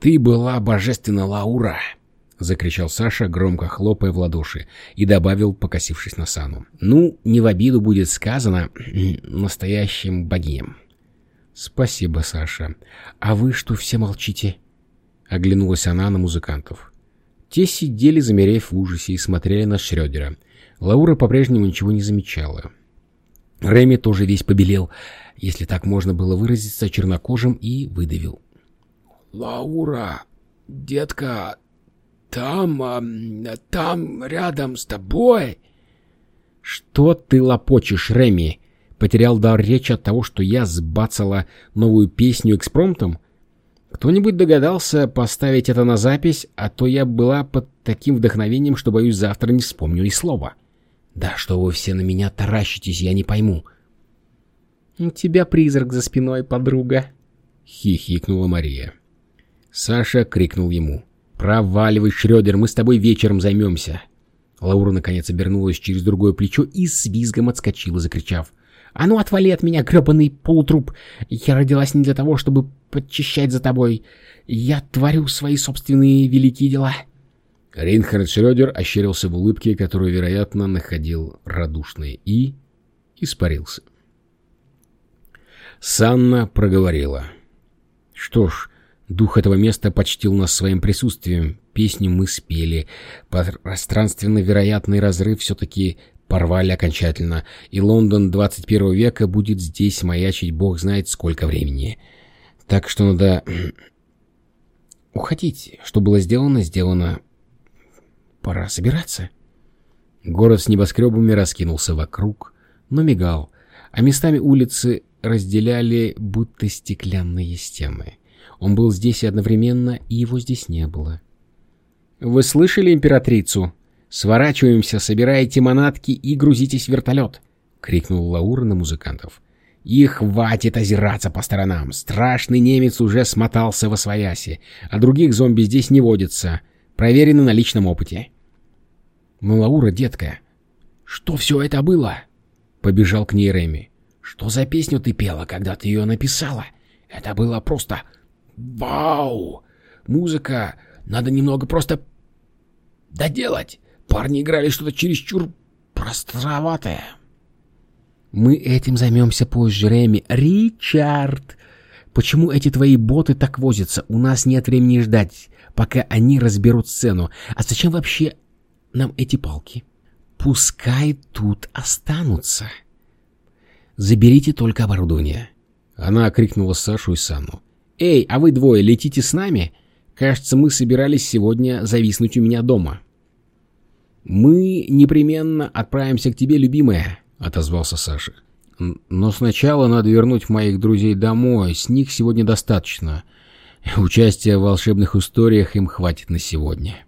«Ты была божественна, Лаура!» — закричал Саша, громко хлопая в ладоши, и добавил, покосившись на Сану. «Ну, не в обиду будет сказано настоящим богиням». «Спасибо, Саша. А вы что все молчите?» — оглянулась она на музыкантов. Те сидели, замерев в ужасе, и смотрели на Шрёдера. Лаура по-прежнему ничего не замечала. Реми тоже весь побелел, если так можно было выразиться, чернокожим, и выдавил. «Лаура, детка, там, там, рядом с тобой...» «Что ты лопочешь, Реми?» Потерял дар речи от того, что я сбацала новую песню экспромтом? Кто-нибудь догадался поставить это на запись, а то я была под таким вдохновением, что, боюсь, завтра не вспомню и слова. Да что вы все на меня таращитесь, я не пойму. — У тебя призрак за спиной, подруга, — хихикнула Мария. Саша крикнул ему. «Проваливай, Шрёдер, мы с тобой вечером займемся!» Лаура наконец обернулась через другое плечо и с визгом отскочила, закричав. «А ну отвали от меня, грёбаный полутруп! Я родилась не для того, чтобы подчищать за тобой. Я творю свои собственные великие дела!» Рейнхард Шрёдер ощерился в улыбке, которую, вероятно, находил радушной, и испарился. Санна проговорила. «Что ж, Дух этого места почтил нас своим присутствием. Песню мы спели. Пространственно вероятный разрыв все-таки порвали окончательно, и Лондон 21 века будет здесь маячить бог знает сколько времени. Так что надо уходить. Что было сделано, сделано. Пора собираться. Город с небоскребами раскинулся вокруг, но мигал, а местами улицы разделяли будто стеклянные стены. Он был здесь одновременно, и его здесь не было. «Вы слышали императрицу? Сворачиваемся, собирайте манатки и грузитесь в вертолет!» — крикнул Лаур на музыкантов. «И хватит озираться по сторонам! Страшный немец уже смотался во свояси, а других зомби здесь не водится. Проверено на личном опыте». «Ну, Лаура, детка, что все это было?» — побежал к ней Реми. «Что за песню ты пела, когда ты ее написала? Это было просто Вау! Музыка надо немного просто доделать. Парни играли что-то чересчур простроватое. Мы этим займемся позже, Реми. Ричард! Почему эти твои боты так возятся? У нас нет времени ждать, пока они разберут сцену. А зачем вообще нам эти палки? Пускай тут останутся. Заберите только оборудование. Она окрикнула Сашу и Санну. «Эй, а вы двое летите с нами? Кажется, мы собирались сегодня зависнуть у меня дома». «Мы непременно отправимся к тебе, любимая», — отозвался Саша. «Но сначала надо вернуть моих друзей домой, с них сегодня достаточно. Участия в волшебных историях им хватит на сегодня».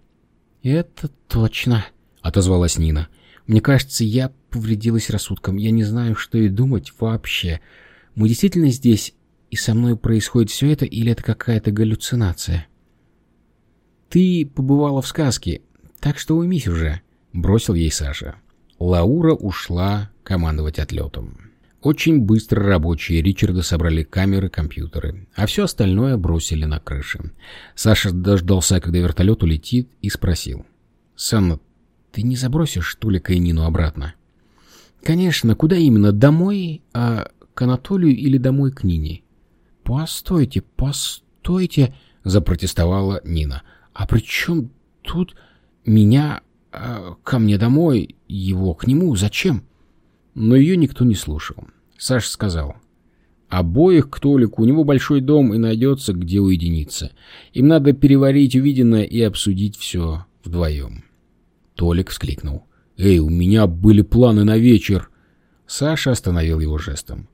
«Это точно», — отозвалась Нина. «Мне кажется, я повредилась рассудком. Я не знаю, что и думать вообще. Мы действительно здесь и со мной происходит все это, или это какая-то галлюцинация? Ты побывала в сказке, так что уймись уже, бросил ей Саша. Лаура ушла командовать отлетом. Очень быстро рабочие Ричарда собрали камеры, компьютеры, а все остальное бросили на крыше. Саша дождался, когда вертолет улетит, и спросил. Санна, ты не забросишь Толика и Нину обратно? Конечно, куда именно? Домой, а к Анатолию или домой к Нине? Постойте, постойте, запротестовала Нина. А при чем тут меня а, ко мне домой, его к нему? Зачем? Но ее никто не слушал. Саша сказал. Обоих к Толику, у него большой дом и найдется, где уединиться. Им надо переварить увиденное и обсудить все вдвоем. Толик вскликнул. «Эй, у меня были планы на вечер!» Саша остановил его жестом.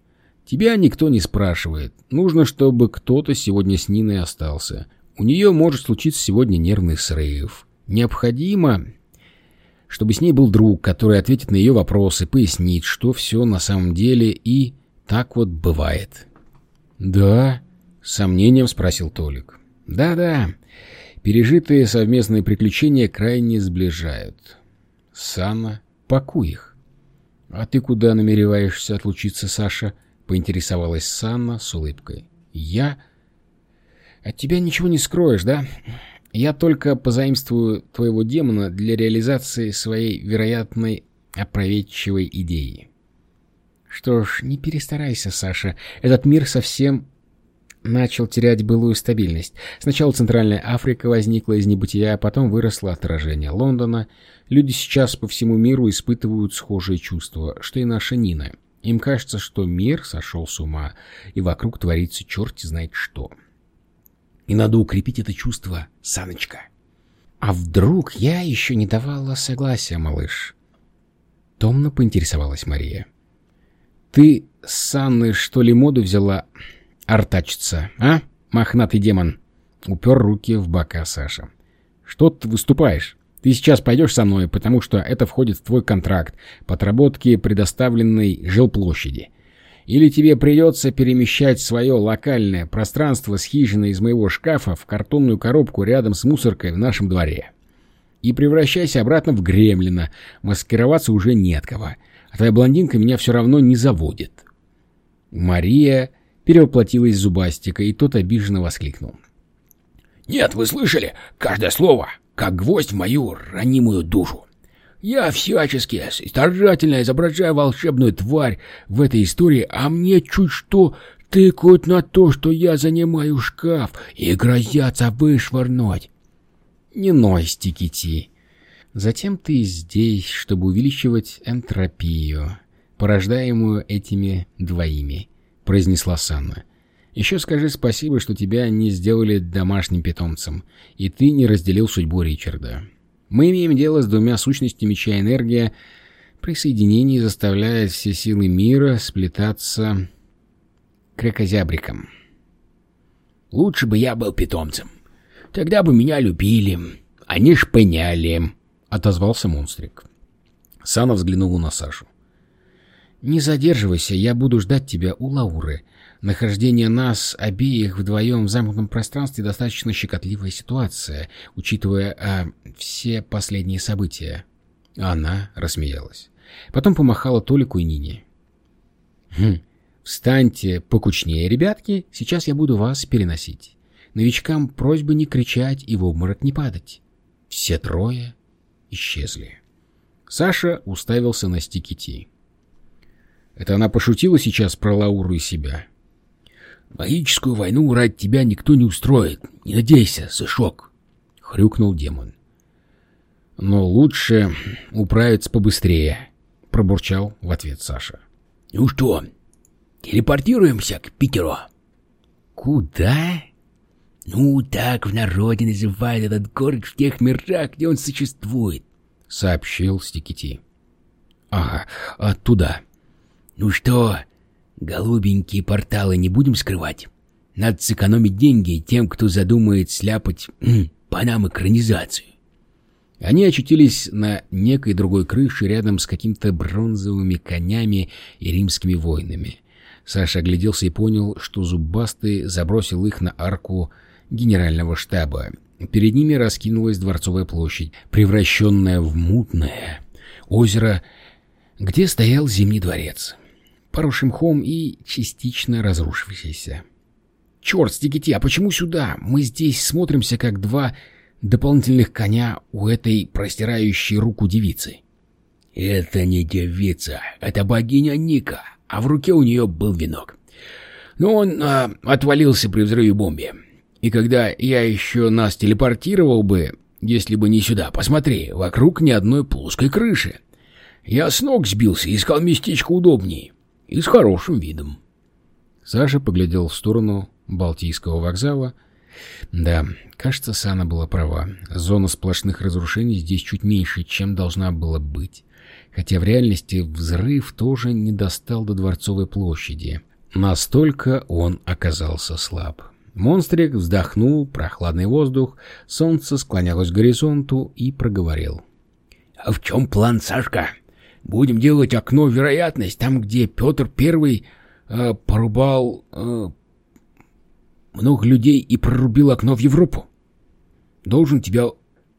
«Тебя никто не спрашивает. Нужно, чтобы кто-то сегодня с Ниной остался. У нее может случиться сегодня нервный срыв. Необходимо, чтобы с ней был друг, который ответит на ее вопросы, пояснит, что все на самом деле и так вот бывает. «Да?» — с сомнением спросил Толик. «Да-да. Пережитые совместные приключения крайне сближают. Санна, пакуй их». «А ты куда намереваешься отлучиться, Саша?» — поинтересовалась Санна с улыбкой. «Я...» «От тебя ничего не скроешь, да? Я только позаимствую твоего демона для реализации своей вероятной опроветчивой идеи. Что ж, не перестарайся, Саша. Этот мир совсем начал терять былую стабильность. Сначала Центральная Африка возникла из небытия, а потом выросло отражение Лондона. Люди сейчас по всему миру испытывают схожие чувства, что и наша Нина. Им кажется, что мир сошел с ума, и вокруг творится черти знает что. И надо укрепить это чувство, Саночка. А вдруг я еще не давала согласия, малыш? Томно поинтересовалась Мария. Ты с Анной, что ли, моду взяла артачиться, а, мохнатый демон? Упер руки в бока Саша. Что ты выступаешь? Ты сейчас пойдешь со мной, потому что это входит в твой контракт по отработке предоставленной жилплощади. Или тебе придется перемещать свое локальное пространство с хижины из моего шкафа в картонную коробку рядом с мусоркой в нашем дворе. И превращайся обратно в гремлина, маскироваться уже не от кого. А твоя блондинка меня все равно не заводит. Мария перевоплотилась зубастика, и тот обиженно воскликнул. «Нет, вы слышали? Каждое слово, как гвоздь в мою ранимую душу. Я всячески старательно изображаю волшебную тварь в этой истории, а мне чуть что тыкают на то, что я занимаю шкаф и грозятся вышвырнуть. Не ной, Стикити. Затем ты здесь, чтобы увеличивать энтропию, порождаемую этими двоими, произнесла Санна. Еще скажи спасибо, что тебя не сделали домашним питомцем, и ты не разделил судьбу Ричарда. Мы имеем дело с двумя сущностями, чья энергия при соединении заставляет все силы мира сплетаться кракозябриком. Лучше бы я был питомцем. Тогда бы меня любили, а не шпыняли, — отозвался монстрик. Сана взглянул на Сашу. «Не задерживайся, я буду ждать тебя у Лауры. Нахождение нас обеих вдвоем в замкнутом пространстве достаточно щекотливая ситуация, учитывая а, все последние события. Она рассмеялась. Потом помахала Толику и Нине. «Хм, встаньте покучнее, ребятки, сейчас я буду вас переносить. Новичкам просьба не кричать и в обморок не падать». Все трое исчезли. Саша уставился на Стикити. Это она пошутила сейчас про Лауру и себя. «Магическую войну ради тебя никто не устроит. Не надейся, Сышок!» — хрюкнул демон. «Но лучше управиться побыстрее», — пробурчал в ответ Саша. «Ну что, телепортируемся к Питеру?» «Куда?» «Ну, так в народе называют этот город в тех мирах, где он существует», — сообщил Стикити. «Ага, оттуда». «Ну что, Голубенькие порталы не будем скрывать. Надо сэкономить деньги тем, кто задумает сляпать по нам экранизацию. Они очутились на некой другой крыше рядом с какими-то бронзовыми конями и римскими воинами. Саша огляделся и понял, что Зубастый забросил их на арку генерального штаба. Перед ними раскинулась Дворцовая площадь, превращенная в мутное озеро, где стоял Зимний дворец поросший мхом и частично разрушившийся. «Черт, Стикити, а почему сюда? Мы здесь смотримся, как два дополнительных коня у этой простирающей руку девицы. «Это не девица, это богиня Ника, а в руке у нее был венок. Но он а, отвалился при взрыве бомбе. И когда я еще нас телепортировал бы, если бы не сюда, посмотри, вокруг ни одной плоской крыши. Я с ног сбился, искал местечко удобнее и с хорошим видом». Саша поглядел в сторону Балтийского вокзала. Да, кажется, Сана была права. Зона сплошных разрушений здесь чуть меньше, чем должна была быть. Хотя в реальности взрыв тоже не достал до Дворцовой площади. Настолько он оказался слаб. Монстрик вздохнул, прохладный воздух, солнце склонялось к горизонту и проговорил. — А в чем план, Сашка? Будем делать окно вероятность, там, где Петр Первый э, порубал э, много людей и прорубил окно в Европу. Должен тебя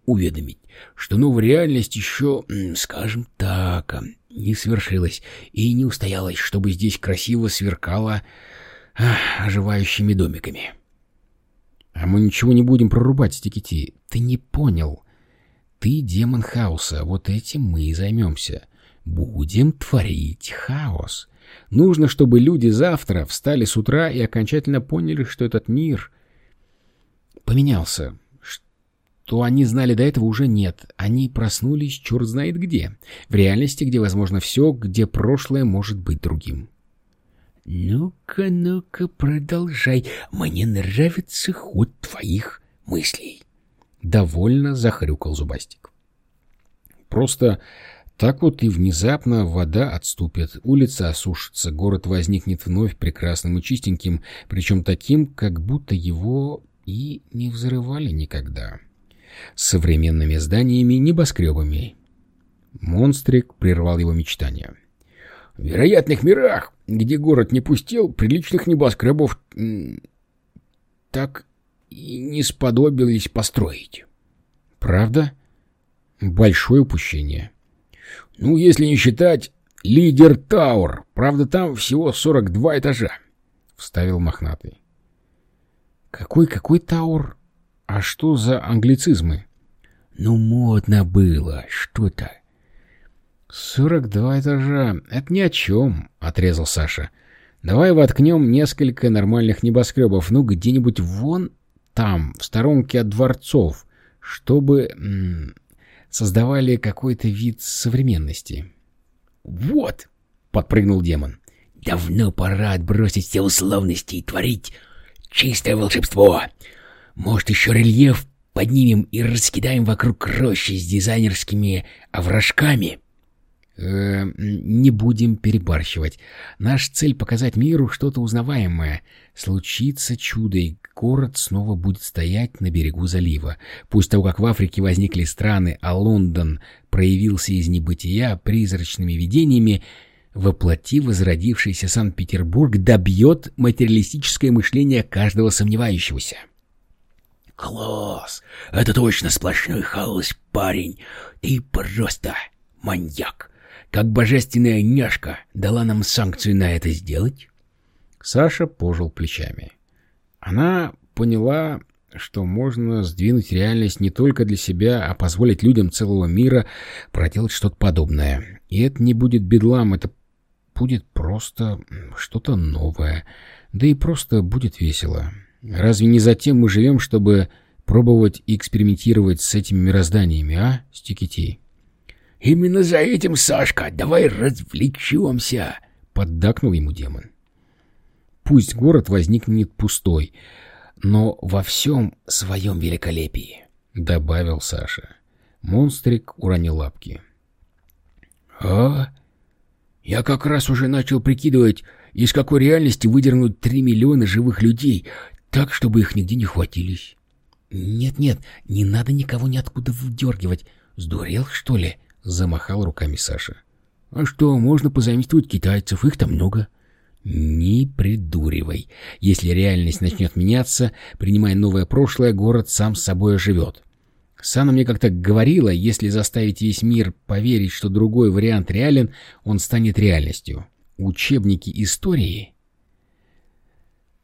уведомить, что новая реальность еще, скажем так, не свершилась и не устоялась, чтобы здесь красиво сверкало ах, оживающими домиками. А мы ничего не будем прорубать, Стикити. Ты не понял. Ты демон хаоса, вот этим мы и займемся. Будем творить хаос. Нужно, чтобы люди завтра встали с утра и окончательно поняли, что этот мир поменялся. Что они знали до этого уже нет. Они проснулись черт знает где. В реальности, где возможно все, где прошлое может быть другим. «Ну-ка, ну-ка, продолжай. Мне нравится ход твоих мыслей». Довольно захрюкал Зубастик. Просто так вот и внезапно вода отступит, улица осушится, город возникнет вновь прекрасным и чистеньким, причем таким, как будто его и не взрывали никогда. Современными зданиями, небоскребами. Монстрик прервал его мечтания. В вероятных мирах, где город не пустел, приличных небоскребов так и не сподобились построить. Правда? Большое упущение. Ну, если не считать Лидер Тауэр. Правда, там всего 42 этажа. Вставил мохнатый. Какой-какой Тауэр? А что за англицизмы? Ну, модно было что-то. «Сорок два этажа. Это ни о чем», — отрезал Саша. «Давай воткнем несколько нормальных небоскребов, ну, где-нибудь вон там, в сторонке от дворцов, чтобы создавали какой-то вид современности. «Вот!» — подпрыгнул демон. «Давно пора отбросить все условности и творить чистое волшебство. Может, еще рельеф поднимем и раскидаем вокруг рощи с дизайнерскими овражками?» Не будем перебарщивать. Наша цель — показать миру что-то узнаваемое. Случится чудо, и город снова будет стоять на берегу залива. Пусть того, как в Африке возникли страны, а Лондон проявился из небытия призрачными видениями, воплоти возродившийся Санкт-Петербург добьет материалистическое мышление каждого сомневающегося. «Класс! Это точно сплошной хаос, парень! Ты просто маньяк!» Как божественная няшка дала нам санкцию на это сделать? Саша пожил плечами. Она поняла, что можно сдвинуть реальность не только для себя, а позволить людям целого мира проделать что-то подобное. И это не будет бедлам, это будет просто что-то новое. Да и просто будет весело. Разве не затем мы живем, чтобы пробовать и экспериментировать с этими мирозданиями, а, Стикетей? «Именно за этим, Сашка, давай развлечемся!» — поддакнул ему демон. «Пусть город возникнет пустой, но во всем своем великолепии», — добавил Саша. Монстрик уронил лапки. «А? Я как раз уже начал прикидывать, из какой реальности выдернуть три миллиона живых людей, так, чтобы их нигде не хватились». «Нет-нет, не надо никого ниоткуда выдергивать. Сдурел, что ли?» Замахал руками Саша. «А что, можно позаимствовать китайцев, их там много». «Не придуривай. Если реальность начнет меняться, принимая новое прошлое, город сам с собой оживет. Сана мне как-то говорила, если заставить весь мир поверить, что другой вариант реален, он станет реальностью. Учебники истории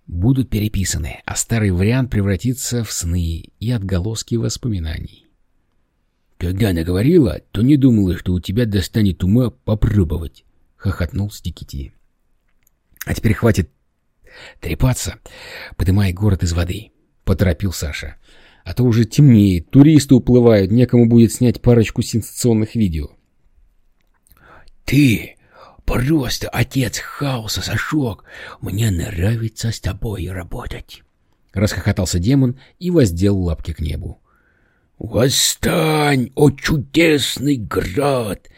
будут переписаны, а старый вариант превратится в сны и отголоски воспоминаний. «Когда она говорила, то не думала, что у тебя достанет ума попробовать», — хохотнул Стикити. «А теперь хватит трепаться, подымай город из воды», — поторопил Саша. «А то уже темнеет, туристы уплывают, некому будет снять парочку сенсационных видео». «Ты Просто отец хаоса, Сашок. Мне нравится с тобой работать. Расхохотался демон и воздел лапки к небу. «Восстань, о чудесный град!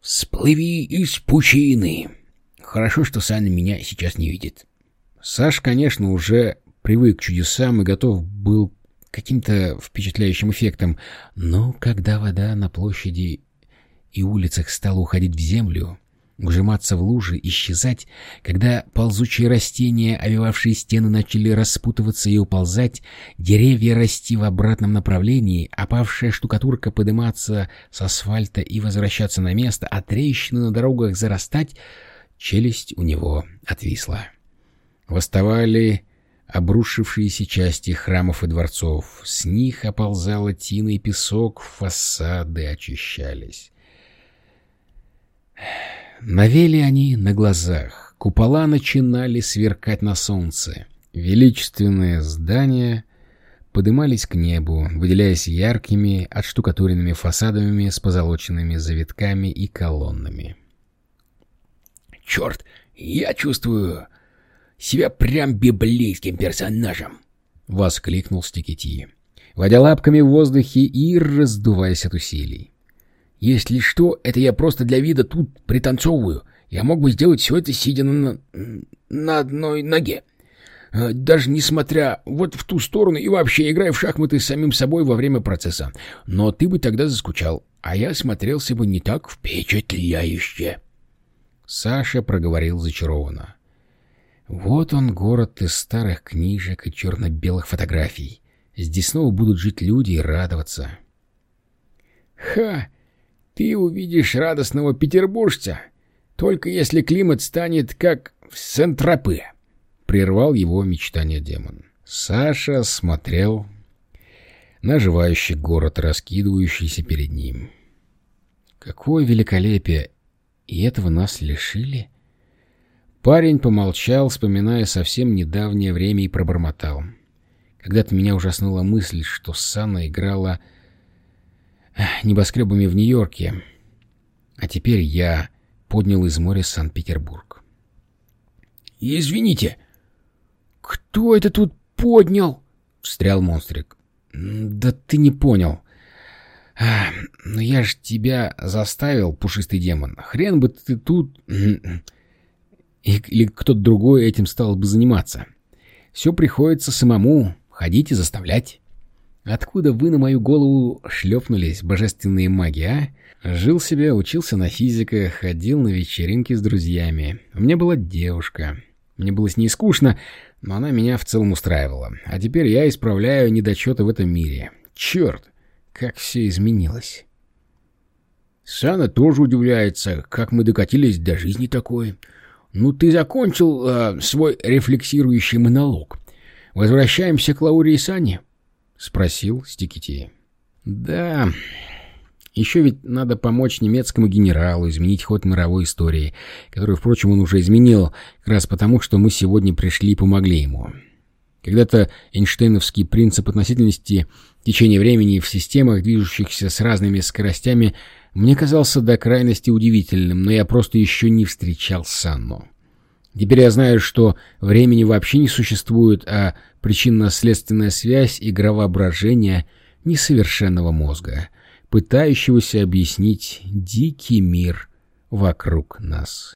Всплыви из пучины!» Хорошо, что Саня меня сейчас не видит. Саш, конечно, уже привык к чудесам и готов был к каким-то впечатляющим эффектам, но когда вода на площади и улицах стала уходить в землю, вжиматься в лужи, исчезать, когда ползучие растения, овивавшие стены, начали распутываться и уползать, деревья расти в обратном направлении, опавшая штукатурка подниматься с асфальта и возвращаться на место, а трещины на дорогах зарастать, челюсть у него отвисла. Восставали обрушившиеся части храмов и дворцов, с них оползала тина и песок, фасады очищались. Навели они на глазах. Купола начинали сверкать на солнце. Величественные здания подымались к небу, выделяясь яркими, отштукатуренными фасадами с позолоченными завитками и колоннами. «Черт, я чувствую себя прям библейским персонажем!» — воскликнул Стикетти, водя лапками в воздухе и раздуваясь от усилий. Если что, это я просто для вида тут пританцовываю. Я мог бы сделать все это, сидя на, на одной ноге. А, даже несмотря вот в ту сторону и вообще играя в шахматы с самим собой во время процесса. Но ты бы тогда заскучал, а я смотрелся бы не так впечатляюще. Саша проговорил зачарованно. Вот он, город из старых книжек и черно-белых фотографий. Здесь снова будут жить люди и радоваться. — Ха! Ты увидишь радостного петербуржца, только если климат станет как в Сент-Тропе. Прервал его мечтание демон. Саша смотрел на оживающий город, раскидывающийся перед ним. Какое великолепие! И этого нас лишили? Парень помолчал, вспоминая совсем недавнее время, и пробормотал. Когда-то меня ужаснула мысль, что Санна играла небоскребами в Нью-Йорке. А теперь я поднял из моря Санкт-Петербург. «Извините, кто это тут поднял?» — встрял монстрик. «Да ты не понял. Но я ж тебя заставил, пушистый демон. Хрен бы ты тут... Или кто-то другой этим стал бы заниматься. Все приходится самому ходить и заставлять». Откуда вы на мою голову шлепнулись, божественные маги, а? Жил себе, учился на физика, ходил на вечеринки с друзьями. У меня была девушка. Мне было с ней скучно, но она меня в целом устраивала. А теперь я исправляю недочеты в этом мире. Черт, как все изменилось. Сана тоже удивляется, как мы докатились до жизни такой. Ну, ты закончил э, свой рефлексирующий монолог. Возвращаемся к Лауре и Сане. — спросил Стикити. «Да, еще ведь надо помочь немецкому генералу изменить ход мировой истории, которую, впрочем, он уже изменил, как раз потому, что мы сегодня пришли и помогли ему. Когда-то Эйнштейновский принцип относительности течения времени в системах, движущихся с разными скоростями, мне казался до крайности удивительным, но я просто еще не встречал Санну. Теперь я знаю, что времени вообще не существует, а причинно-следственная связь — игра воображения несовершенного мозга, пытающегося объяснить дикий мир вокруг нас.